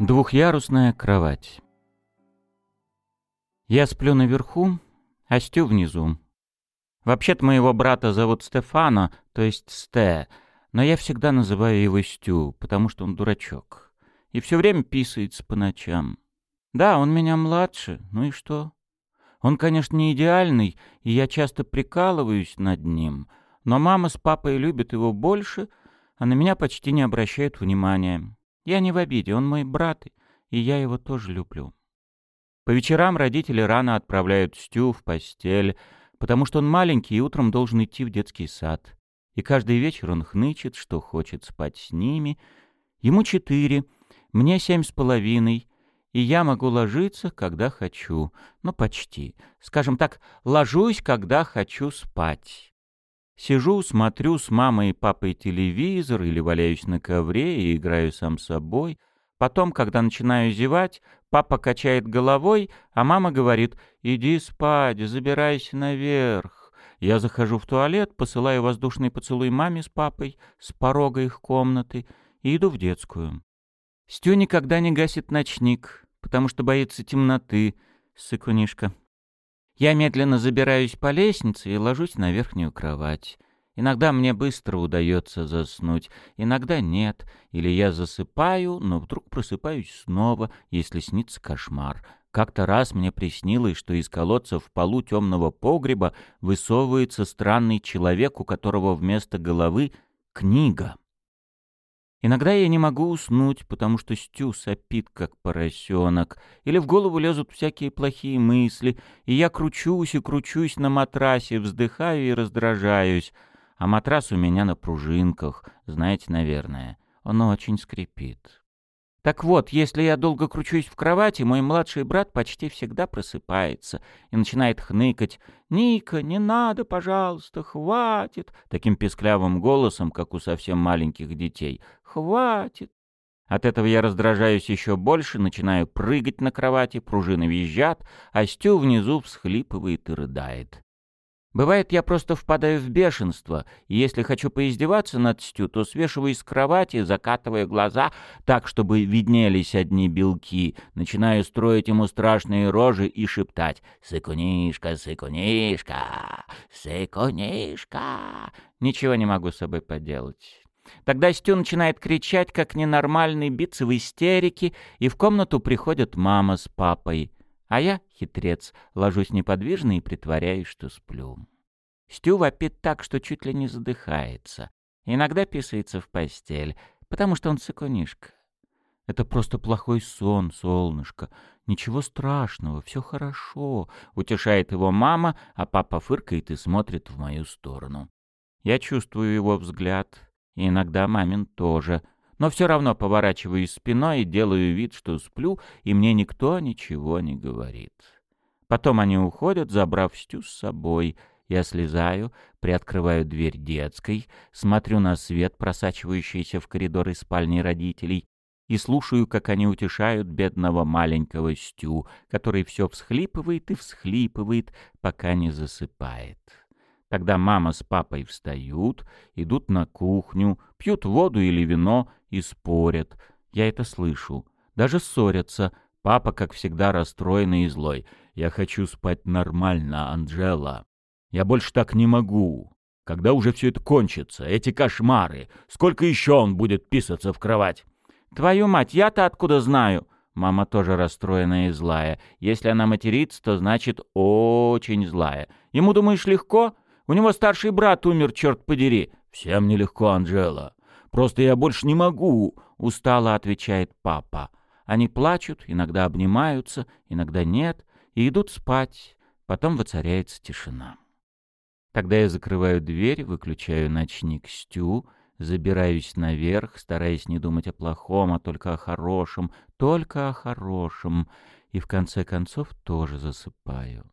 Двухъярусная кровать. Я сплю наверху, а Стю внизу. Вообще-то моего брата зовут Стефано, то есть Сте, но я всегда называю его Стю, потому что он дурачок. И все время писается по ночам. Да, он меня младше, ну и что? Он, конечно, не идеальный, и я часто прикалываюсь над ним, но мама с папой любят его больше, а на меня почти не обращают внимания. Я не в обиде, он мой брат, и я его тоже люблю. По вечерам родители рано отправляют Стю в постель, потому что он маленький и утром должен идти в детский сад. И каждый вечер он хнычет, что хочет спать с ними. Ему четыре, мне семь с половиной, и я могу ложиться, когда хочу. Ну, почти. Скажем так, ложусь, когда хочу спать. Сижу, смотрю с мамой и папой телевизор или валяюсь на ковре и играю сам с собой. Потом, когда начинаю зевать, папа качает головой, а мама говорит «Иди спать, забирайся наверх». Я захожу в туалет, посылаю воздушный поцелуй маме с папой с порога их комнаты и иду в детскую. Стю никогда не гасит ночник, потому что боится темноты, сыкунишка. Я медленно забираюсь по лестнице и ложусь на верхнюю кровать. Иногда мне быстро удается заснуть, иногда нет, или я засыпаю, но вдруг просыпаюсь снова, если снится кошмар. Как-то раз мне приснилось, что из колодца в полу темного погреба высовывается странный человек, у которого вместо головы книга. Иногда я не могу уснуть, потому что Стю сопит, как поросенок, или в голову лезут всякие плохие мысли, и я кручусь и кручусь на матрасе, вздыхаю и раздражаюсь. А матрас у меня на пружинках, знаете, наверное. Он очень скрипит. Так вот, если я долго кручусь в кровати, мой младший брат почти всегда просыпается и начинает хныкать. «Ника, не надо, пожалуйста, хватит!» Таким песклявым голосом, как у совсем маленьких детей. «Хватит!» От этого я раздражаюсь еще больше, начинаю прыгать на кровати, пружины визжат, а Стю внизу всхлипывает и рыдает. Бывает, я просто впадаю в бешенство, и если хочу поиздеваться над Стю, то свешиваюсь с кровати, закатывая глаза так, чтобы виднелись одни белки, начинаю строить ему страшные рожи и шептать «Сыкунишка, сыкунишка, сыкунишка». Ничего не могу с собой поделать. Тогда Стю начинает кричать, как ненормальный, биться в истерике, и в комнату приходят мама с папой — а я, хитрец, ложусь неподвижно и притворяюсь, что сплю. Стю вопит так, что чуть ли не задыхается. Иногда писается в постель, потому что он цикунишка. Это просто плохой сон, солнышко. Ничего страшного, все хорошо, утешает его мама, а папа фыркает и смотрит в мою сторону. Я чувствую его взгляд, и иногда мамин тоже — но все равно поворачиваюсь спиной и делаю вид, что сплю, и мне никто ничего не говорит. Потом они уходят, забрав Стю с собой. Я слезаю, приоткрываю дверь детской, смотрю на свет, просачивающийся в коридоры спальни родителей, и слушаю, как они утешают бедного маленького Стю, который все всхлипывает и всхлипывает, пока не засыпает. Тогда мама с папой встают, идут на кухню, пьют воду или вино и спорят. Я это слышу. Даже ссорятся. Папа, как всегда, расстроенный и злой. «Я хочу спать нормально, Анжела. Я больше так не могу. Когда уже все это кончится? Эти кошмары. Сколько еще он будет писаться в кровать?» «Твою мать, я-то откуда знаю?» Мама тоже расстроенная и злая. Если она матерится, то значит очень злая. Ему, думаешь, легко? У него старший брат умер, черт подери. Всем нелегко, Анжела. Просто я больше не могу, устало отвечает папа. Они плачут, иногда обнимаются, иногда нет, и идут спать. Потом воцаряется тишина. Тогда я закрываю дверь, выключаю ночник Стю, забираюсь наверх, стараясь не думать о плохом, а только о хорошем, только о хорошем, и в конце концов тоже засыпаю.